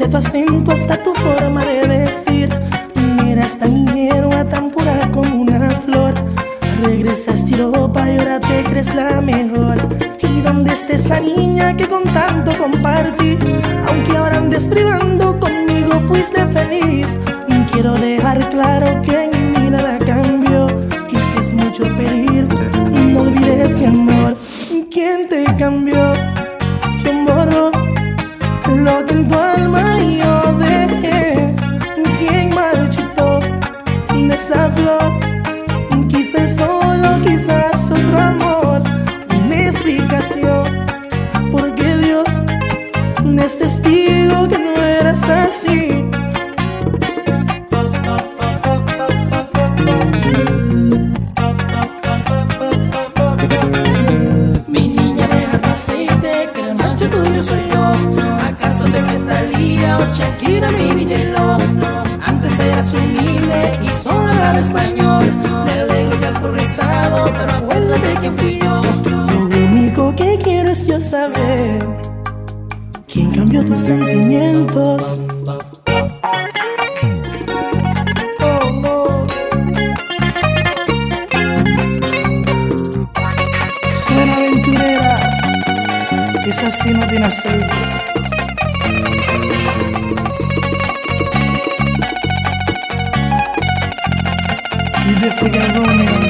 Cambiaste tu acento hasta tu forma de vestir. Eras tan ingenua, tan pura como una flor. Regresaste a Europa y ahora te crees la mejor. ¿Y dónde está esa niña que con tanto compartí? Aunque ahora andes privando conmigo, fuiste feliz. Quiero dejar claro que en mí nada cambió. Y mucho pedir, no olvides mi amor. ¿Quién te cambió? Solo, quizás otro amor. Una explicación, porque Dios es testigo que no eras así. Mi niña deja tu aceite, que el macho tuyo soy yo. ¿Acaso te Cristalía o Shakira, mi? Antes eras humilde y solo hablaba español. Yo saber quién cambió tus sentimientos. Oh, no. Suena aventurera, esa sí no tiene aceite. Y de freaking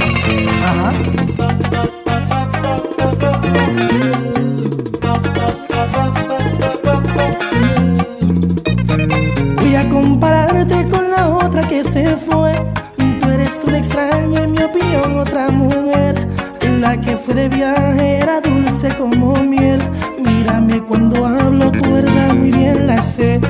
viaje era dulce como miel. Mírame cuando hablo, tu verdad muy bien la sé.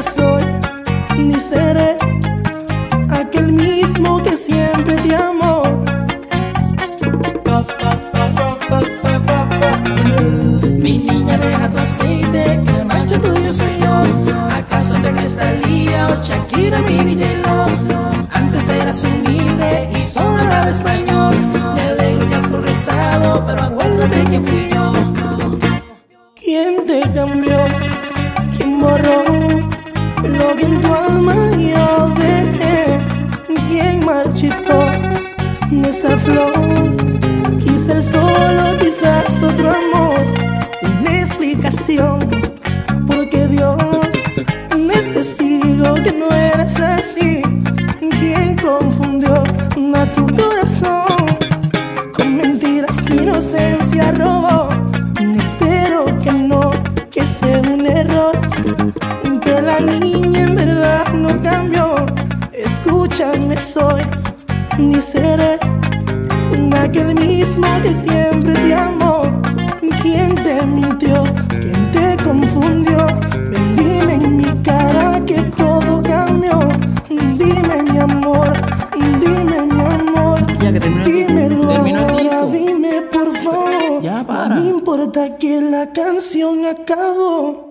Soy ni seré aquel mismo que siempre te amó. Mi niña deja tu aceite, que el macho tuyo soy yo. ¿Acaso te Cristalía o Shakira, mi Villelo? Antes eras humilde y solo hablaba español. Me alegro que has progresado, pero acuérdate quién fui Porque Dios es testigo que no eras así. ¿Quién confundió a tu corazón? Con mentiras tu inocencia robó. Espero que no, que sea un error. Que la niña en verdad no cambió. Escúchame, soy ni seré aquel mismo que siempre te amó. ¿Quién te mintió? Ya, para. No me importa que la canción acabó.